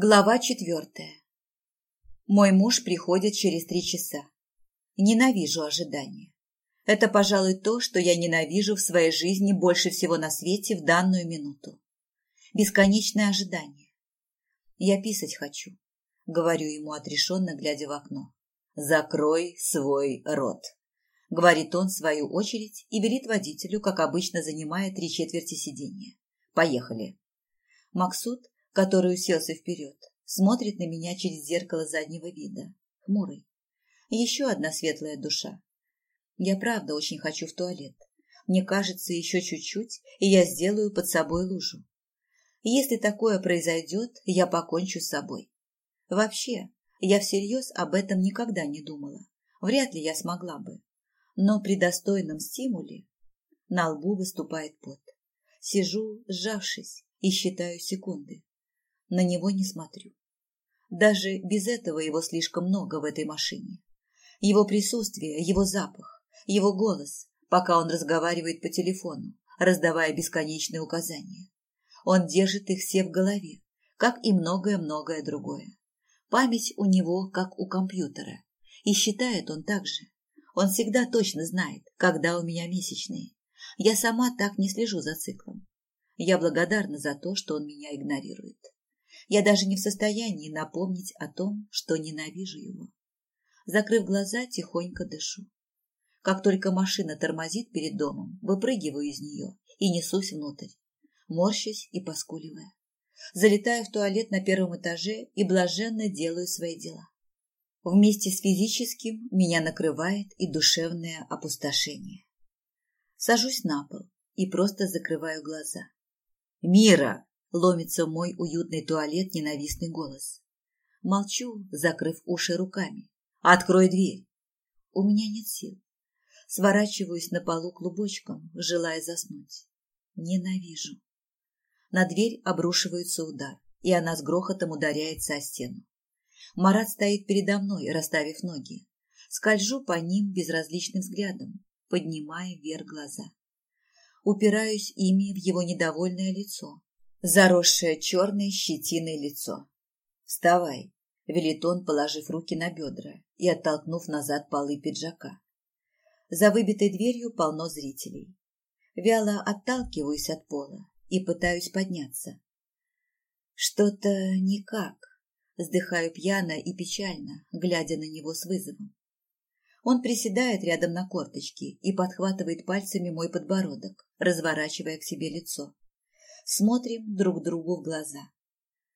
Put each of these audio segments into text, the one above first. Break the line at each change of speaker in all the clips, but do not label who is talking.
Глава четвертая. Мой муж приходит через три часа. Ненавижу ожидания. Это, пожалуй, то, что я ненавижу в своей жизни больше всего на свете в данную минуту. Бесконечное ожидание. Я писать хочу, говорю ему отрешенно, глядя в окно. Закрой свой рот, говорит он в свою очередь и велит водителю, как обычно, занимая три четверти сиденья. Поехали. Максут который уселся вперед, смотрит на меня через зеркало заднего вида, хмурый. Еще одна светлая душа. Я правда очень хочу в туалет. Мне кажется, еще чуть-чуть, и я сделаю под собой лужу. Если такое произойдет, я покончу с собой. Вообще, я всерьез об этом никогда не думала. Вряд ли я смогла бы. Но при достойном стимуле на лбу выступает пот. Сижу, сжавшись, и считаю секунды на него не смотрю. Даже без этого его слишком много в этой машине. Его присутствие, его запах, его голос, пока он разговаривает по телефону, раздавая бесконечные указания. Он держит их все в голове, как и многое-многое другое. Память у него, как у компьютера, и считает он так же. Он всегда точно знает, когда у меня месячные. Я сама так не слежу за циклом. Я благодарна за то, что он меня игнорирует. Я даже не в состоянии напомнить о том, что ненавижу его. Закрыв глаза, тихонько дышу. Как только машина тормозит перед домом, выпрыгиваю из нее и несусь внутрь, морщась и поскуливая. Залетаю в туалет на первом этаже и блаженно делаю свои дела. Вместе с физическим меня накрывает и душевное опустошение. Сажусь на пол и просто закрываю глаза. «Мира!» Ломится мой уютный туалет ненавистный голос. Молчу, закрыв уши руками. «Открой дверь!» У меня нет сил. Сворачиваюсь на полу клубочком, желая заснуть. Ненавижу. На дверь обрушивается удар, и она с грохотом ударяется о стену. Марат стоит передо мной, расставив ноги. Скольжу по ним безразличным взглядом, поднимая вверх глаза. Упираюсь ими в его недовольное лицо, заросшее черной щетиной лицо. «Вставай!» — велит он, положив руки на бедра и оттолкнув назад полы пиджака. За выбитой дверью полно зрителей. Вяло отталкиваюсь от пола и пытаюсь подняться. Что-то никак. Вздыхаю пьяно и печально, глядя на него с вызовом. Он приседает рядом на корточке и подхватывает пальцами мой подбородок, разворачивая к себе лицо смотрим друг другу в глаза.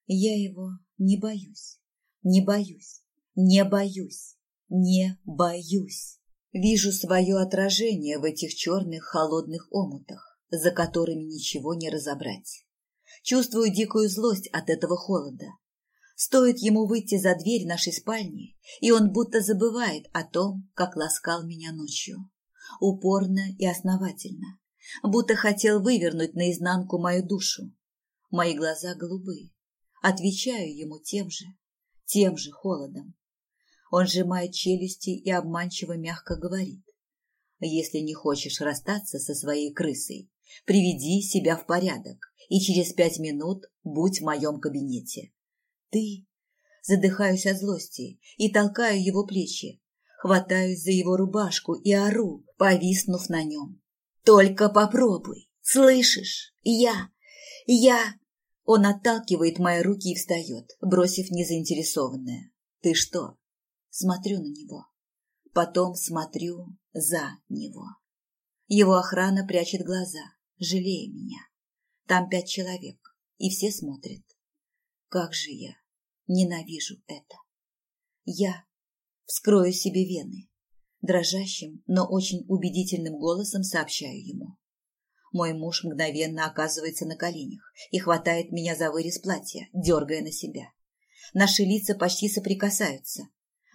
Я его не боюсь, не боюсь, не боюсь, не боюсь. Вижу свое отражение в этих черных холодных омутах, за которыми ничего не разобрать. Чувствую дикую злость от этого холода. Стоит ему выйти за дверь нашей спальни, и он будто забывает о том, как ласкал меня ночью. Упорно и основательно, будто хотел вывернуть наизнанку мою душу. Мои глаза голубые. Отвечаю ему тем же, тем же холодом. Он сжимает челюсти и обманчиво мягко говорит. Если не хочешь расстаться со своей крысой, приведи себя в порядок и через пять минут будь в моем кабинете. Ты... Задыхаюсь от злости и толкаю его плечи, хватаюсь за его рубашку и ору, повиснув на нем. Только попробуй, слышишь? Я, я... Он отталкивает мои руки и встает, бросив незаинтересованное. Ты что? Смотрю на него. Потом смотрю за него. Его охрана прячет глаза, жалея меня. Там пять человек, и все смотрят. Как же я ненавижу это. Я вскрою себе вены, Дрожащим, но очень убедительным голосом сообщаю ему. Мой муж мгновенно оказывается на коленях и хватает меня за вырез платья, дергая на себя. Наши лица почти соприкасаются.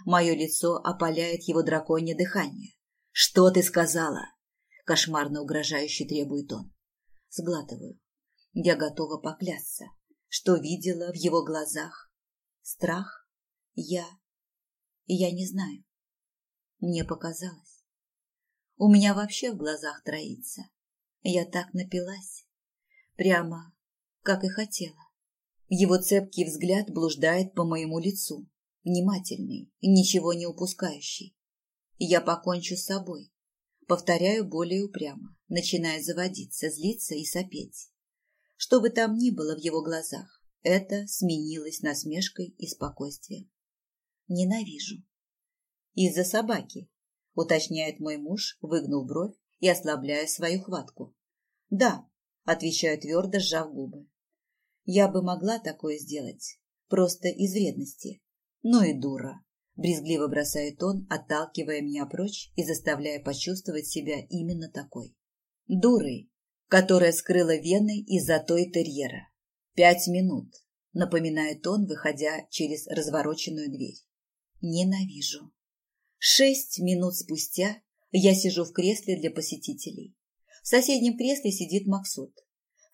Мое лицо опаляет его драконье дыхание. «Что ты сказала?» – кошмарно угрожающе требует он. Сглатываю. Я готова поклясться, что видела в его глазах. Страх? Я... Я не знаю. Мне показалось. У меня вообще в глазах троится. Я так напилась. Прямо, как и хотела. Его цепкий взгляд блуждает по моему лицу, внимательный, ничего не упускающий. Я покончу с собой. Повторяю более упрямо, начиная заводиться, злиться и сопеть. Что бы там ни было в его глазах, это сменилось насмешкой и спокойствием. Ненавижу. Из-за собаки, уточняет мой муж, выгнув бровь и ослабляя свою хватку. Да, отвечаю твердо, сжав губы. Я бы могла такое сделать, просто из вредности. Ну и дура. Брезгливо бросает он, отталкивая меня прочь и заставляя почувствовать себя именно такой. Дурой, которая скрыла вены из-за той терьера. Пять минут, напоминает он, выходя через развороченную дверь. Ненавижу. Шесть минут спустя я сижу в кресле для посетителей. В соседнем кресле сидит Максут.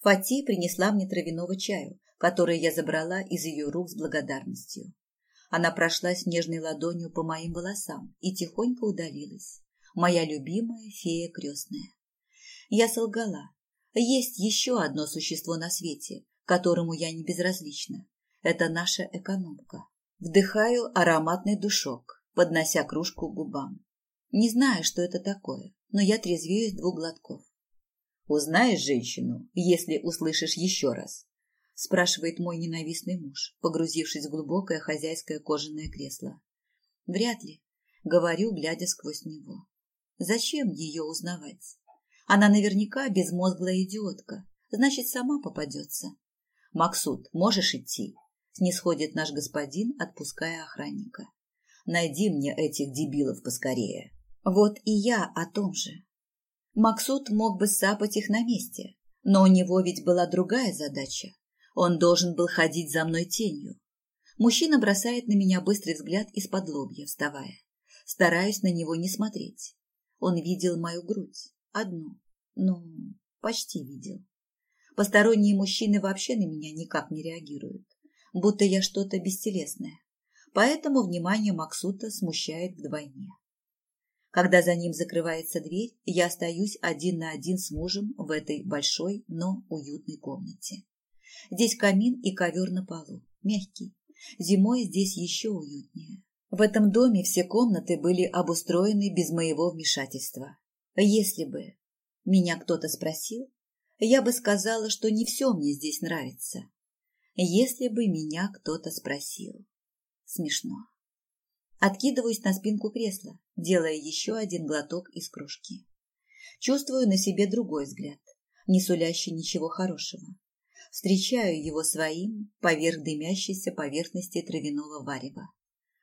Фати принесла мне травяного чаю, который я забрала из ее рук с благодарностью. Она прошлась нежной ладонью по моим волосам и тихонько удалилась. Моя любимая фея крестная. Я солгала. Есть еще одно существо на свете, которому я не безразлична. Это наша экономка. Вдыхаю ароматный душок, поднося кружку к губам. Не знаю, что это такое, но я трезвею из двух глотков. Узнаешь женщину, если услышишь еще раз? Спрашивает мой ненавистный муж, погрузившись в глубокое хозяйское кожаное кресло. Вряд ли, говорю, глядя сквозь него. Зачем ее узнавать? Она наверняка безмозглая идиотка, значит, сама попадется. Максут, можешь идти? Снисходит наш господин, отпуская охранника. Найди мне этих дебилов поскорее. Вот и я о том же. Максут мог бы сапать их на месте, но у него ведь была другая задача. Он должен был ходить за мной тенью. Мужчина бросает на меня быстрый взгляд из-под лобья, вставая. Стараюсь на него не смотреть. Он видел мою грудь. Одну. Ну, почти видел. Посторонние мужчины вообще на меня никак не реагируют. Будто я что-то бестелесное. Поэтому внимание Максута смущает вдвойне. Когда за ним закрывается дверь, я остаюсь один на один с мужем в этой большой, но уютной комнате. Здесь камин и ковер на полу, мягкий. Зимой здесь еще уютнее. В этом доме все комнаты были обустроены без моего вмешательства. Если бы меня кто-то спросил, я бы сказала, что не все мне здесь нравится. Если бы меня кто-то спросил. Смешно. Откидываюсь на спинку кресла, делая еще один глоток из кружки. Чувствую на себе другой взгляд, не сулящий ничего хорошего. Встречаю его своим поверх дымящейся поверхности травяного варева.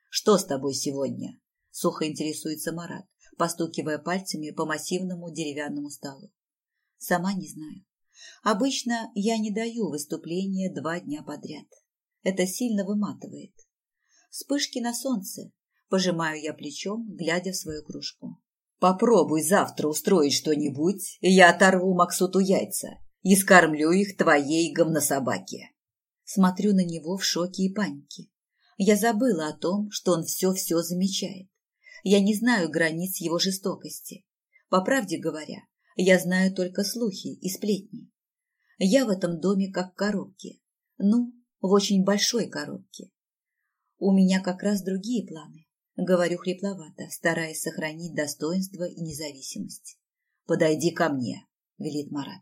«Что с тобой сегодня?» – сухо интересуется Марат, постукивая пальцами по массивному деревянному столу. «Сама не знаю. Обычно я не даю выступления два дня подряд. Это сильно выматывает. Вспышки на солнце, Пожимаю я плечом, глядя в свою кружку. Попробуй завтра устроить что-нибудь, и я оторву Максуту яйца и скормлю их твоей говнособаке. Смотрю на него в шоке и панике. Я забыла о том, что он все-все замечает. Я не знаю границ его жестокости. По правде говоря, я знаю только слухи и сплетни. Я в этом доме как в коробке. Ну, в очень большой коробке. У меня как раз другие планы. Говорю хрипловато, стараясь сохранить достоинство и независимость. «Подойди ко мне», — велит Марат.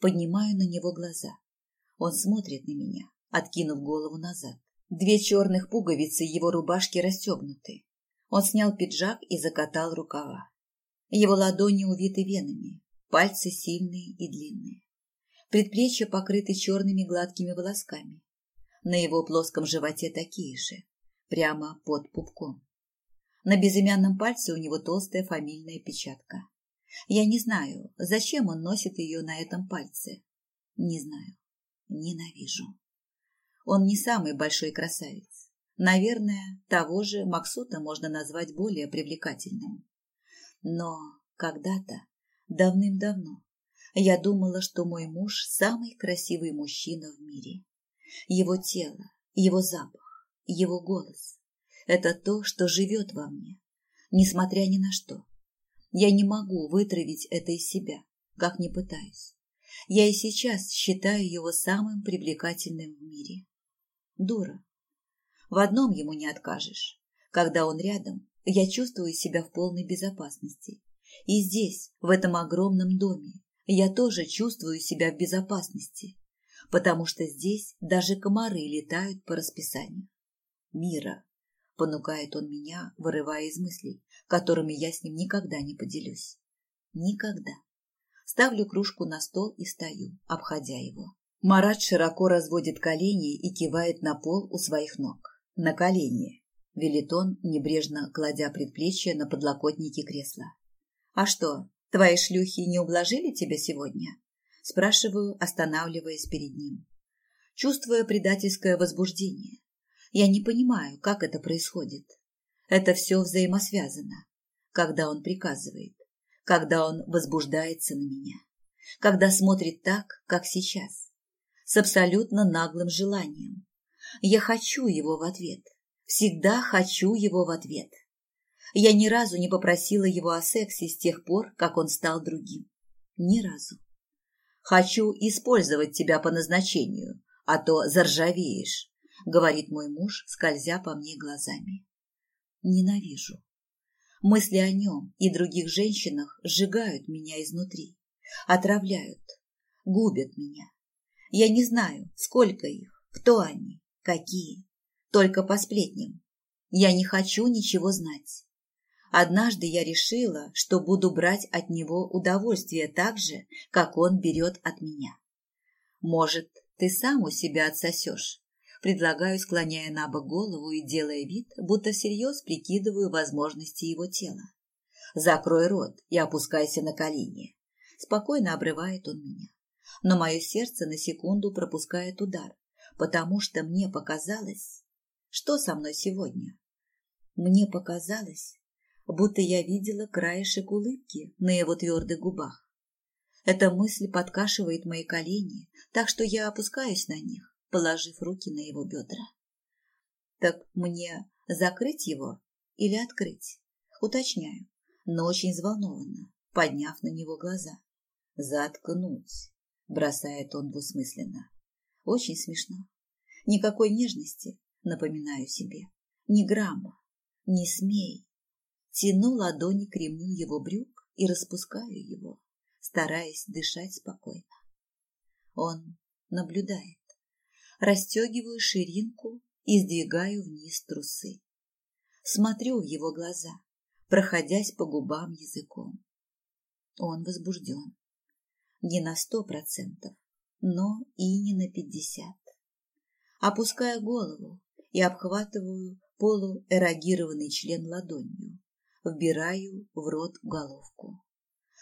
Поднимаю на него глаза. Он смотрит на меня, откинув голову назад. Две черных пуговицы его рубашки расстегнуты. Он снял пиджак и закатал рукава. Его ладони увиты венами, пальцы сильные и длинные. Предплечья покрыты черными гладкими волосками. На его плоском животе такие же, прямо под пупком. На безымянном пальце у него толстая фамильная печатка. Я не знаю, зачем он носит ее на этом пальце. Не знаю. Ненавижу. Он не самый большой красавец. Наверное, того же Максута можно назвать более привлекательным. Но когда-то, давным-давно, я думала, что мой муж – самый красивый мужчина в мире. Его тело, его запах, его голос, это то, что живет во мне, несмотря ни на что. Я не могу вытравить это из себя, как не пытаюсь. Я и сейчас считаю его самым привлекательным в мире. дура. В одном ему не откажешь. Когда он рядом, я чувствую себя в полной безопасности. И здесь, в этом огромном доме, я тоже чувствую себя в безопасности, потому что здесь даже комары летают по расписанию. Мира, понукает он меня, вырывая из мыслей, которыми я с ним никогда не поделюсь. Никогда. Ставлю кружку на стол и стою, обходя его. Марат широко разводит колени и кивает на пол у своих ног. На колени. Велит он, небрежно кладя предплечье на подлокотники кресла. «А что, твои шлюхи не ублажили тебя сегодня?» Спрашиваю, останавливаясь перед ним. Чувствуя предательское возбуждение. Я не понимаю, как это происходит. Это все взаимосвязано. Когда он приказывает, когда он возбуждается на меня, когда смотрит так, как сейчас с абсолютно наглым желанием. Я хочу его в ответ. Всегда хочу его в ответ. Я ни разу не попросила его о сексе с тех пор, как он стал другим. Ни разу. Хочу использовать тебя по назначению, а то заржавеешь, говорит мой муж, скользя по мне глазами. Ненавижу. Мысли о нем и других женщинах сжигают меня изнутри, отравляют, губят меня. Я не знаю, сколько их, кто они, какие. Только по сплетням. Я не хочу ничего знать. Однажды я решила, что буду брать от него удовольствие так же, как он берет от меня. Может, ты сам у себя отсосешь? Предлагаю, склоняя на бок голову и делая вид, будто всерьез прикидываю возможности его тела. Закрой рот и опускайся на колени. Спокойно обрывает он меня но мое сердце на секунду пропускает удар, потому что мне показалось... Что со мной сегодня? Мне показалось, будто я видела краешек улыбки на его твердых губах. Эта мысль подкашивает мои колени, так что я опускаюсь на них, положив руки на его бедра. Так мне закрыть его или открыть? Уточняю, но очень взволнованно, подняв на него глаза. Заткнуть бросает он двусмысленно. Очень смешно. Никакой нежности, напоминаю себе. Ни грамма. Не смей. Тяну ладони к ремню его брюк и распускаю его, стараясь дышать спокойно. Он наблюдает. Растегиваю ширинку и сдвигаю вниз трусы. Смотрю в его глаза, проходясь по губам языком. Он возбужден не на сто процентов, но и не на пятьдесят. Опускаю голову и обхватываю полуэрогированный член ладонью, вбираю в рот головку.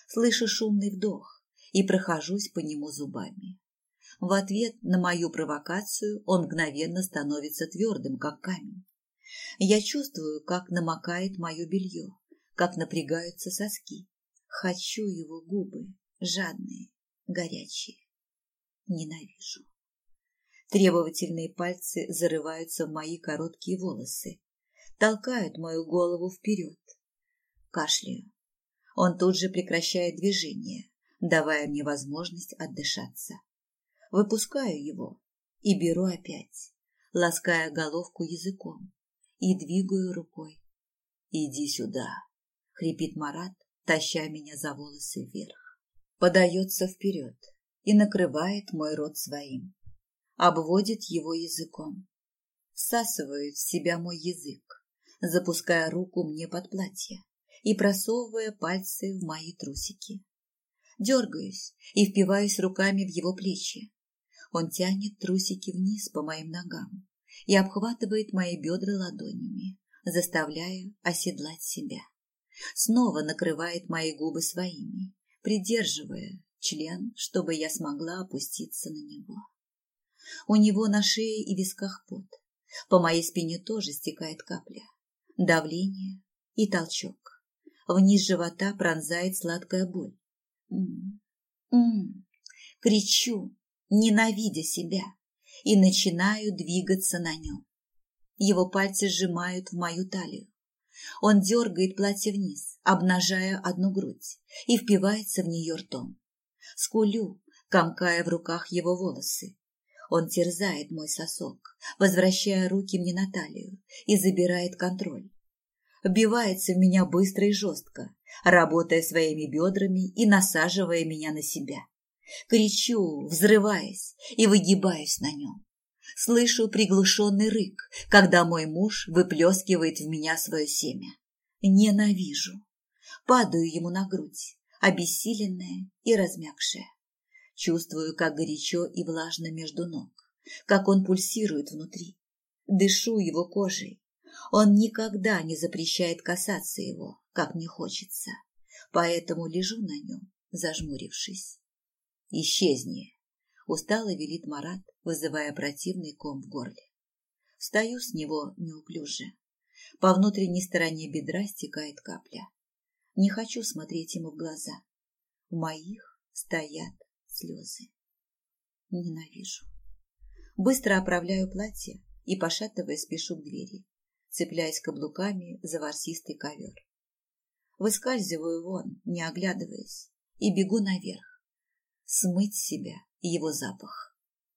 Слышу шумный вдох и прохожусь по нему зубами. В ответ на мою провокацию он мгновенно становится твердым, как камень. Я чувствую, как намокает мое белье, как напрягаются соски. Хочу его губы, жадные, горячие. Ненавижу. Требовательные пальцы зарываются в мои короткие волосы, толкают мою голову вперед. Кашляю. Он тут же прекращает движение, давая мне возможность отдышаться. Выпускаю его и беру опять, лаская головку языком и двигаю рукой. «Иди сюда», — хрипит Марат, таща меня за волосы вверх подается вперед и накрывает мой рот своим, обводит его языком, всасывает в себя мой язык, запуская руку мне под платье и просовывая пальцы в мои трусики. Дергаюсь и впиваюсь руками в его плечи. Он тянет трусики вниз по моим ногам и обхватывает мои бедра ладонями, заставляя оседлать себя. Снова накрывает мои губы своими придерживая член, чтобы я смогла опуститься на него. У него на шее и висках пот. По моей спине тоже стекает капля. Давление и толчок. Вниз живота пронзает сладкая боль. М -м. Кричу, ненавидя себя, и начинаю двигаться на нем. Его пальцы сжимают в мою талию. Он дергает платье вниз, обнажая одну грудь, и впивается в нее ртом. Скулю, комкая в руках его волосы. Он терзает мой сосок, возвращая руки мне на талию и забирает контроль. Вбивается в меня быстро и жестко, работая своими бедрами и насаживая меня на себя. Кричу, взрываясь и выгибаюсь на нем. Слышу приглушенный рык, когда мой муж выплескивает в меня свое семя. Ненавижу. Падаю ему на грудь, обессиленная и размягшая. Чувствую, как горячо и влажно между ног, как он пульсирует внутри. Дышу его кожей. Он никогда не запрещает касаться его, как мне хочется. Поэтому лежу на нем, зажмурившись. «Исчезни!» – устало велит Марат, вызывая противный ком в горле. Встаю с него неуклюже. По внутренней стороне бедра стекает капля. Не хочу смотреть ему в глаза. В моих стоят слезы. Ненавижу. Быстро оправляю платье и, пошатывая, спешу к двери, цепляясь каблуками за ворсистый ковер. Выскальзываю вон, не оглядываясь, и бегу наверх, смыть с себя его запах.